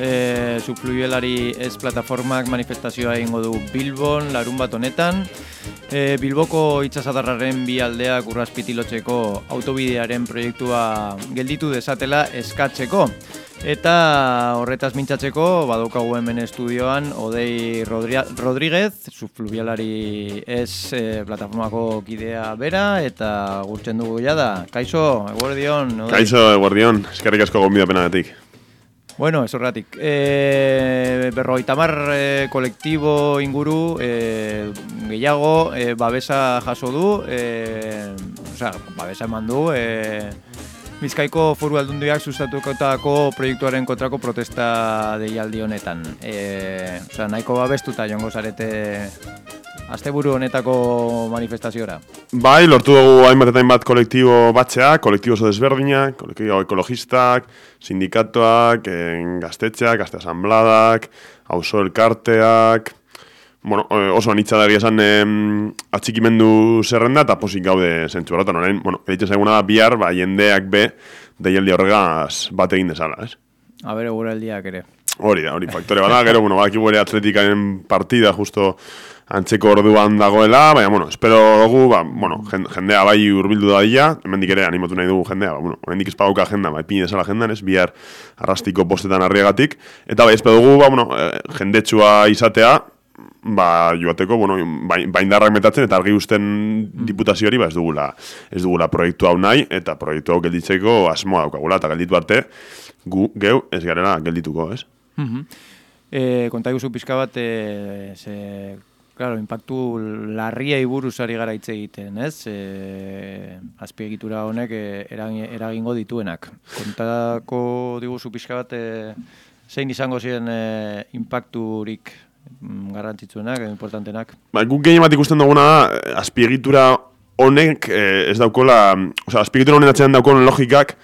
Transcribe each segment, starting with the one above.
e, Zufluielari ez plataformak manifestazioa egingo du Bilbon, larun bat honetan. E, Bilboko itxasadarraren bi aldeak urraspitilotzeko autobidearen proiektua gelditu dezatela eskatzeko. Eta horretaz mintzatzeko, badaukagu hemen estudioan, Odei Rodri- Rodríguez, Zufluielari ez e, plataformako kidea bera, eta gurtzen dugu jada. Kaixo, eguerdion. Kaixo, guardion, eskerrik asko gonbidapenagatik. Bueno, ez horretik. E, berrogeita mar e, kolektibo inguru e, gehiago e, babesa jaso du, e, osea, babesa eman du, e, Bizkaiko foru aldundiak sustatukotako proiektuaren kontrako protesta deialdi honetan. E, osea, nahiko babestuta joango zarete asteburu honetako manifestaziora. Bai, lortu dugu hainbat eta hainbat kolektibo batzea, kolektibo oso desberdinak, kolektibo ekologistak, sindikatuak, en, gaztetxeak, gazte asambladak, auzo elkarteak, bueno, eh, oso anitza da egia esan em, atxikimendu zerrenda eta posik gaude zentzu horretan, orain, bueno, egiten zaiguna da bihar, ba, jendeak be, deialdi horregaz bat egin dezala, ez? A ber, eguraldiak ere. Hori da, hori faktore bada, gero, bueno, badakigu ere atletikaren partida justo antzeko orduan dagoela, baina, bueno, espero dugu, ba, bueno, jen- jendea bai urbildu da dira, hemendik ere animatu nahi dugu jendea, ba, bueno, hemendik espagauka agenda, bai, pini desala agendan, ez, bihar arrastiko postetan arriagatik, eta bai, espero dugu, ba, bueno, eh, jendetsua izatea, ba, joateko, bueno, bai- baindarrak metatzen eta argi usten diputazio hori, ba, ez dugula, ez dugula proiektu hau nahi, eta proiektu hau gelditzeko asmoa daukagula, eta gelditu arte, gu, geu, ez garela geldituko, ez? Mhm. E, konta iguzu pixka bat, e, ze, claro, impactu larriai buruz ari gara hitz egiten, ez? E, azpiegitura honek e, eragin- eragingo dituenak. Kontako diguzu pixka bat, e, zein izango ziren e, impacturik mm, garrantzitsuenak, importantenak? Ba, guk gehien bat ikusten duguna da, eh, azpiegitura honek eh, ez daukola, osea, azpiegitura honen atzean daukon logikak,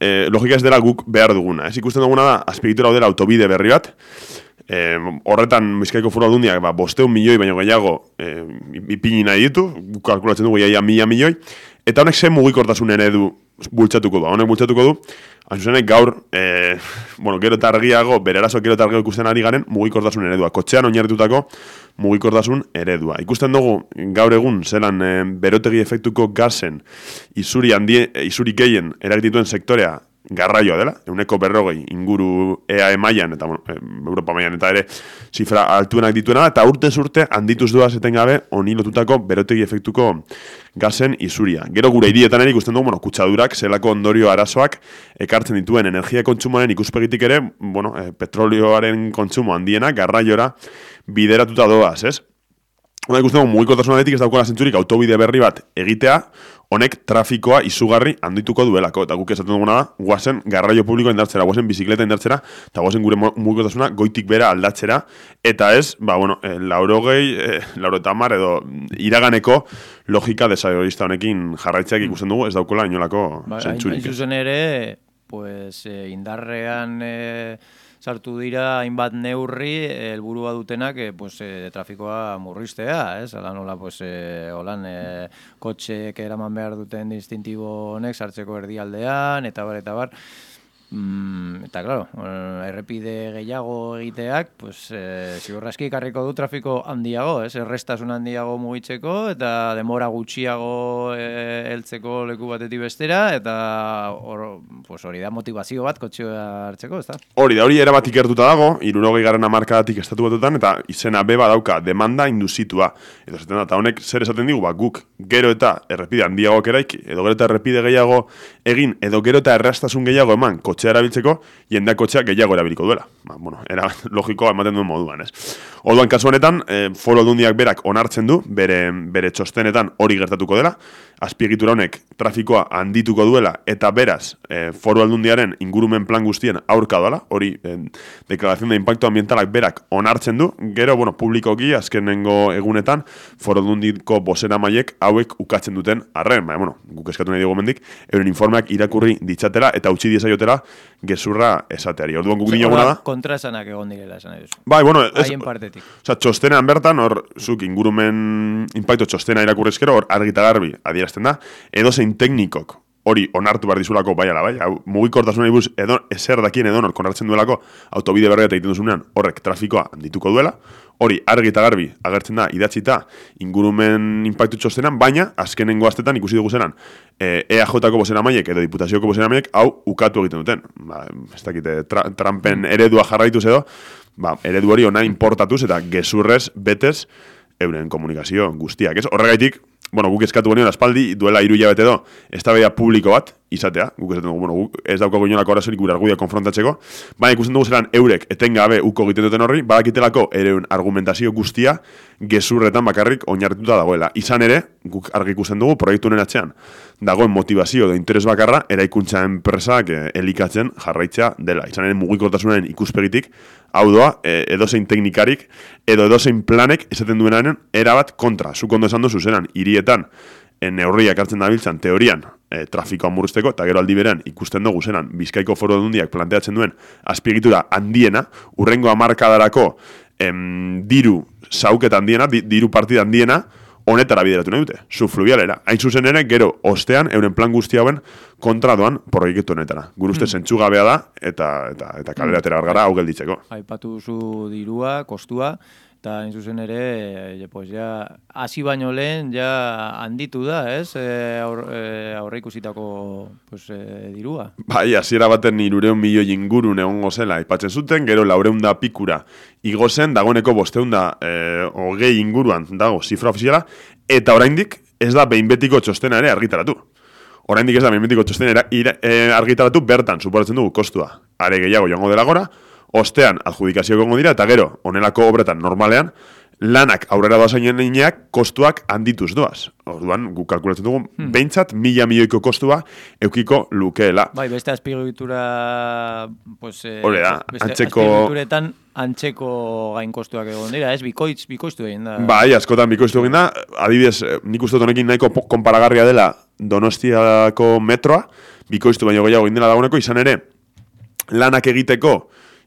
eh, logika ez dela guk behar duguna. Ez ikusten duguna da, azpiegitura hau dela autobide berri bat, eh, horretan Bizkaiko foru aldundiak ba, bosteun milioi baino gehiago eh, ipini nahi ditu, kalkulatzen dugu iaia mila milioi, eta honek zen mugikortasun eredu bultzatuko du. Honek bultzatuko du, hain zuzenek gaur, eh, bueno, gero eta argiago, bere arazo gero eta argiago ikusten ari garen, mugikortasun eredua. Kotxean oinarritutako mugikortasun eredua. Ikusten dugu, gaur egun, zelan eh, berotegi efektuko gazen isuri, handie, isuri gehien eragitituen sektorea garraioa dela, euneko berrogei inguru EAE mailan eta bueno, eh, Europa mailan eta ere zifra altuenak dituena, eta urte urte handituz doaz etengabe honi lotutako berotegi efektuko gazen isuria. Gero gure hirietan ere ikusten dugu, bueno, kutsadurak, zelako ondorio arazoak ekartzen dituen energia kontsumoaren ikuspegitik ere, bueno, eh, petrolioaren kontsumo handiena garraiora bideratuta doaz, ez? Hona ikusten dugu mugikotasunaretik ez daukola zentzurik autobide berri bat egitea, honek trafikoa izugarri handituko duelako. Eta guk esaten duguna da, guazen garraio publikoa indartzera, guazen bizikleta indartzera, eta guazen gure mu- mugikotasuna goitik bera aldatzera, eta ez, ba, bueno, e, laurogei, e, laurotamar edo iraganeko logika desagorista honekin jarraitzeak ikusten dugu, ez daukola inolako Ba, hain, hain zentzurik. zuzen ere, pues, e, indarrean e, sartu dira hainbat neurri eh, helburua dutenak e, pues, e, trafikoa murriztea, ez? Hala nola, pues, e, holan, e, kotxeek eraman behar duten distintibo honek sartzeko erdialdean, eta bar, eta bar. Mm, eta, claro, eh, errepide gehiago egiteak, pues, e, ziurraski karriko du trafiko handiago, ez? Errestasun handiago mugitzeko, eta demora gutxiago e, heltzeko leku batetik bestera, eta hor, pues, hori da motivazio bat kotxea hartzeko, ez? Hori da, hori erabat ikertuta dago, irurogei garen amarkadatik estatu batutan, eta izena beba dauka demanda induzitua. Eta zaten da, eta honek zer esaten digu, ba, guk gero eta errepide handiagoak eraiki, edo gero eta errepide gehiago egin, edo gero eta errastasun gehiago eman kotxea erabiltzeko, jendeak kotxea gehiago erabiliko duela. Ba, bueno, era logikoa ematen duen moduan, ez? Orduan kasu honetan, e, foro aldundiak berak onartzen du, bere, bere txostenetan hori gertatuko dela, azpiegitura honek trafikoa handituko duela, eta beraz, e, foro aldundiaren ingurumen plan guztien aurka doala, hori e, deklarazion de impacto ambientalak berak onartzen du, gero, bueno, publikoki, azkenengo egunetan, foro aldundiko bosera maiek hauek ukatzen duten arren, baina, bueno, guk eskatu nahi dugu mendik, euren informeak irakurri ditzatela, eta utzi diezaiotela gezurra esateari. Orduan guk dinoguna da. Kontra esanak egon direla esan edo. Bai, bueno, ez, Haien partetik. Osa, txostenean bertan, hor, zuk ingurumen impacto txostena irakurrezkero, hor, argita garbi adierazten da, edo zein teknikok hori onartu behar dizulako, bai ala, bai, hau, mugikortasunari buruz, edo, ezer dakien edo nor, konartzen duelako, autobide berri eta egiten duzunean, horrek trafikoa handituko duela, hori argi eta garbi agertzen da idatzita ingurumen impactu txostenan, baina azkenengo astetan ikusi dugu zenan e, EAJ-ko bozera maiek edo diputazioko bozera maiek hau ukatu egiten duten. Ba, ez dakite, tra, Trumpen eredua jarraituz edo, ba, eredu hori ona importatuz eta gezurrez betez euren komunikazio guztiak. Ez? Horregaitik, bueno, guk eskatu genioen aspaldi, duela iru bete do, ez publiko bat, izatea, guk ez dugu, bueno, guk ez daukago inolako arazorik gure argudia konfrontatzeko, baina ikusten dugu zelan eurek etengabe uko egiten duten horri, badakitelako ere argumentazio guztia gezurretan bakarrik oinarrituta dagoela. Izan ere, guk argi ikusten dugu, proiektu honen atzean, dagoen motivazio edo interes bakarra, eraikuntza enpresak eh, elikatzen jarraitzea dela. Izan ere, mugikortasunaren ikuspegitik, hau doa, e, edozein teknikarik, edo edozein planek esaten duenaren erabat kontra. Zuk ondo esan duzu zenan, hirietan, e, neurriak hartzen dabiltzan teorian e, trafikoa murrizteko, eta gero aldi berean ikusten dugu zenan, Bizkaiko foro dundiak planteatzen duen azpiegitura handiena, urrengo amarkadarako em, diru sauketan handiena, di, diru partida handiena, honetara bideratu nahi dute, subfluvialera. Hain zuzen ere, gero, ostean, euren plan guzti hauen kontra doan proiektu honetara. Gure uste, mm. gabea da, eta, eta, eta kalera tera gara hau gelditzeko. Aipatu duzu dirua, kostua, eta hain zuzen ere, e, pues ja, hasi baino lehen, ja handitu da, ez? E, aur, e, aurre ikusitako pues, e, dirua. Bai, hasiera baten irureun milioi ingurun egongo zela, aipatzen zuten, gero laureun da pikura igo zen, dagoeneko bosteun da e, hogei inguruan dago zifra ofiziala, eta oraindik ez da behin betiko txostena ere argitaratu. Oraindik ez da behin betiko txostena ere argitaratu bertan, suporatzen dugu, kostua. Are gehiago joango dela gora, ostean adjudikazio gongo dira, eta gero, onelako obretan normalean, lanak aurrera da zainen ineak kostuak handituz doaz. Orduan, guk kalkulatzen dugu, hmm. behintzat mila milioiko kostua eukiko lukeela. Bai, beste azpigitura... Pues, eh, da, beste antzeko... Azpigituretan antzeko gain kostuak egon dira, ez? Bikoitz, bikoiztu egin da. Bai, askotan bikoiztu egin da. Adibidez, eh, nik uste honekin nahiko konparagarria dela Donostiako metroa, bikoiztu baino gehiago egin dela dagoeneko, izan ere, lanak egiteko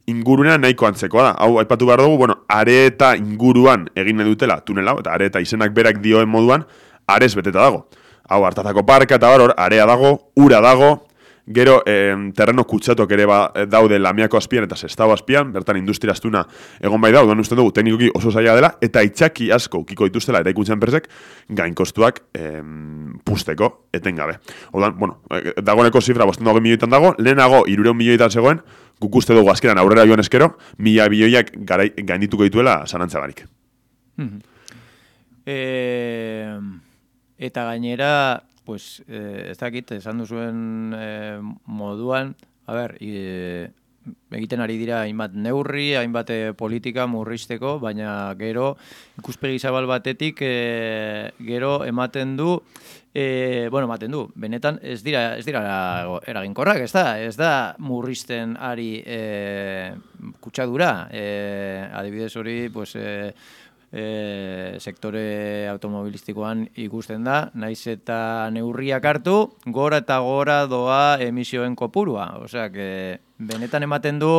ingurunea nahiko antzekoa da. Hau, aipatu behar dugu, bueno, areta inguruan egin nahi dutela tunela, eta areta izenak berak dioen moduan, arez beteta dago. Hau, hartazako parka eta baror, area dago, ura dago, gero eh, terreno kutsatuak ere ba, daude lamiako azpian eta zestau azpian, bertan industria astuna egon bai daude, uste dugu, teknikoki oso zaila dela, eta itxaki asko kiko dituztela eta ikutzen persek, gainkostuak eh, pusteko etengabe. Odan, bueno, dagoeneko zifra, bosten dago milioitan dago, lehenago, irureun milioitan zegoen, guk uste dugu azkeran aurrera joan eskero, mila bilioiak gaindituko dituela sanantza barik. e, eta gainera, pues, e, ez dakit, esan duzuen e, moduan, a ber, e, egiten ari dira hainbat neurri, hainbat politika murrizteko, baina gero ikuspegi zabal batetik e, gero ematen du e, bueno, ematen du. Benetan ez dira ez dira eraginkorrak, ez da? Ez da murrizten ari e, kutsadura. E, adibidez hori, pues e, e, sektore automobilistikoan ikusten da, naiz eta neurriak hartu, gora eta gora doa emisioen kopurua. Osea, que benetan ematen du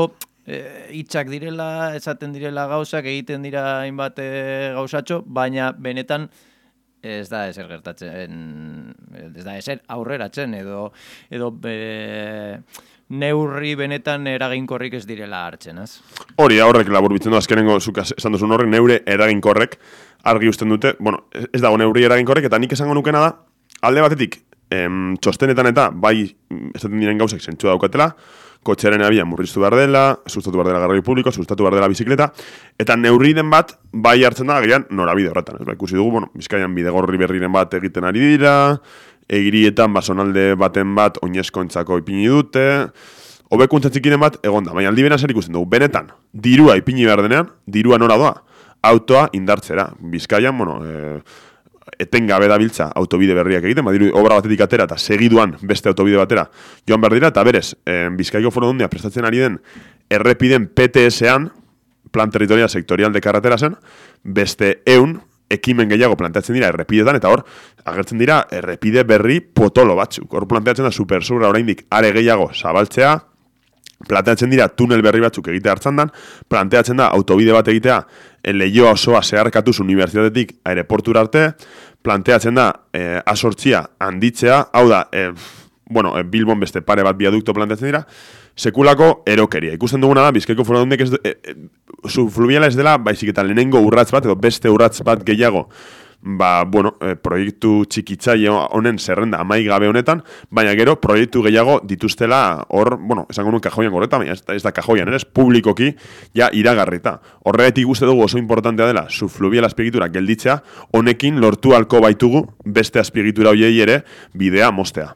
e, hitzak direla, esaten direla gauzak, egiten dira hainbat e, gauzatxo, baina benetan ez da ezer gertatzen, ez da ezer aurreratzen edo edo e, neurri benetan eraginkorrik ez direla hartzen, ez? Hori, aurrek labur bitzen du azkenengo esan duzun horrek, neure eraginkorrek argi usten dute, bueno, ez dago neurri eraginkorrek, eta nik esango nukena da, alde batetik, em, txostenetan eta bai, esaten diren gauzek zentsua daukatela, kotxearen abian murriztu behar dela, sustatu behar dela garraio publiko, sustatu behar dela bizikleta, eta neurri den bat, bai hartzen da, gian, norabide horretan. Ez, ba, ikusi dugu, bueno, bizkaian bidegorri berriren bat egiten ari dira, egirietan basonalde baten bat oinezkoentzako ipini dute, hobekuntza txikinen bat, egon da, baina aldi zer ikusten dugu, benetan, dirua ipini behar denean, dirua nora doa, autoa indartzera. Bizkaian, bueno, e, etengabe dabiltza autobide berriak egiten, badiru obra batetik atera eta segiduan beste autobide batera joan behar dira, eta berez, e, Bizkaiko foro dundia prestatzen ari den errepiden PTS-an, plan territorial sektorial de carretera zen, beste eun ekimen gehiago planteatzen dira errepidetan, eta hor, agertzen dira errepide berri potolo batzuk. Hor planteatzen da supersurra oraindik are gehiago zabaltzea, planteatzen dira tunel berri batzuk egite hartzan dan, planteatzen da autobide bat egitea leioa osoa zeharkatuz unibertsitatetik aireportura arte, planteatzen da e, asortzia handitzea, hau da, e, bueno, Bilbon beste pare bat biadukto planteatzen dira, sekulako erokeria. Ikusten duguna da, bizkaiko foro dundek ez, e, e, zu fluviala ez dela, baizik eta lehenengo urratz bat, edo beste urratz bat gehiago, ba, bueno, e, proiektu txikitzaile honen zerrenda amai gabe honetan, baina gero proiektu gehiago dituztela hor, bueno, esango nuen kajoian goreta, baina ez, ez da kajoian, ez publikoki ja iragarrita. Horregatik guzti dugu oso importantea dela, zu fluvial azpiegitura gelditzea, honekin lortu alko baitugu beste azpiegitura hoiei ere bidea mostea.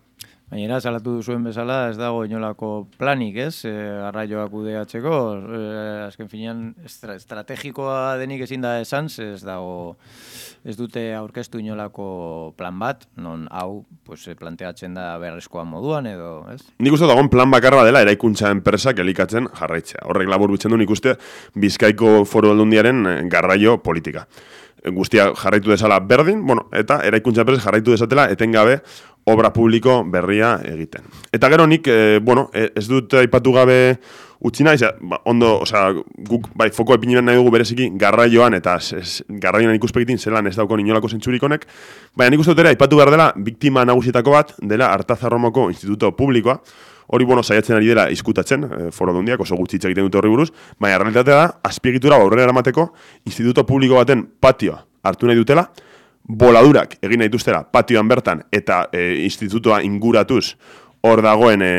Baina salatu duzuen bezala ez dago inolako planik, ez? E, arraioak udeatzeko, e, azken finean estra, estrategikoa denik ezin da esan, ez dago ez dute aurkeztu inolako plan bat, non hau pues, planteatzen da beharrezkoa moduan edo, ez? Nik uste dagoen plan bakarra dela eraikuntza enpresak elikatzen jarraitzea. Horrek labur bitzen du nik uste Bizkaiko foru aldundiaren eh, garraio politika guztia jarraitu dezala berdin, bueno, eta eraikuntza enpresak jarraitu dezatela etengabe obra publiko berria egiten. Eta gero nik, e, bueno, ez dut aipatu gabe utzi naiz, ba, ondo, osea, guk bai foko epinen nahi dugu bereziki garraioan eta garraioan ikuspegitin zelan ez dauko inolako zentzurik honek, baina nik uste dut ere aipatu behar dela biktima nagusietako bat dela Artazarromoko Instituto Publikoa, hori bueno, saiatzen ari dela izkutatzen, e, foro dundiak, oso gutxi egiten dute horri buruz, baina realitatea da, azpiegitura aurrera eramateko Instituto Publiko baten patioa hartu nahi dutela, boladurak egin nahi duztela patioan bertan eta e, institutua inguratuz hor dagoen e,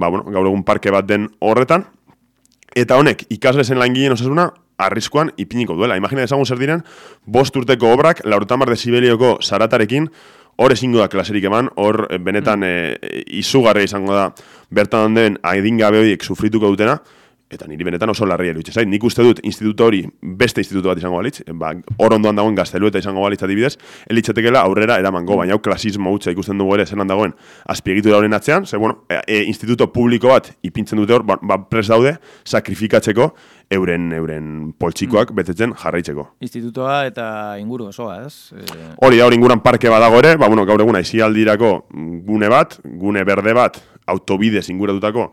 ba, bueno, gaur egun parke bat den horretan eta honek ikaslezen langilien osasuna arriskuan ipiniko duela. Imagina ezagun zer diren, bost urteko obrak, laurtamar desibelioko zaratarekin, hor ezingo da klaserik eman, hor e, benetan mm. e, izugarria izango da bertan den aidingabe horiek sufrituko dutena, eta niri benetan oso larria iruditzen zait. Nik uste dut instituto hori beste instituto bat izango balitz, ba, hor ondoan dagoen gaztelu eta izango balitz adibidez, elitzatekela aurrera eramango, baina hau klasismo utza ikusten dugu ere zelan dagoen azpiegitu horren atzean, ze bueno, e, e, instituto publiko bat ipintzen dute hor, ba, ba pres daude, sakrifikatzeko euren euren poltsikoak mm. betetzen jarraitzeko. Institutoa eta inguru osoa, ez? E... Hori da, hori inguran parke badago ere, ba, bueno, gaur eguna izialdirako gune bat, gune berde bat, autobidez inguratutako,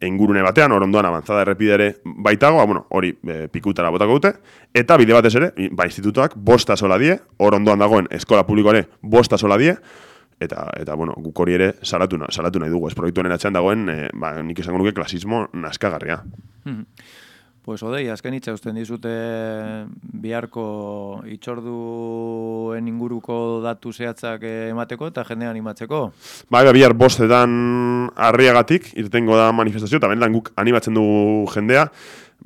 engurune batean, hor ondoan avanzada errepidere baitago, ba, bueno, hori e, pikutara botako dute, eta bide batez ere, ba, institutuak bosta sola die, hor ondoan dagoen eskola publikoare bosta sola die, eta, eta bueno, guk hori ere salatu, salatu nahi dugu, ez proiektu atzean dagoen, e, ba, nik esango nuke klasismo naskagarria. Hmm. Pues odei, azken itxa usten dizute biharko itxorduen inguruko datu zehatzak emateko eta jende animatzeko. Ba, eba, bihar bostetan arriagatik, irtengo da manifestazio, eta benetan guk animatzen dugu jendea,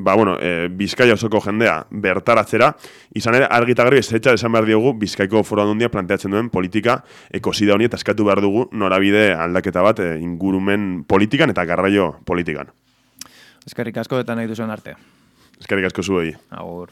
ba, bueno, e, Bizkaia osoko jendea bertaratzera, izan ere, argita garbi, ez esan behar diogu, Bizkaiko foro adundia planteatzen duen politika ekosida honi eta eskatu behar dugu norabide aldaketa bat e, ingurumen politikan eta garraio politikan. Eskerrik asko eta nahi duzuen arte. Eskerrik asko zuei. Agur.